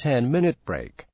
10 minute break.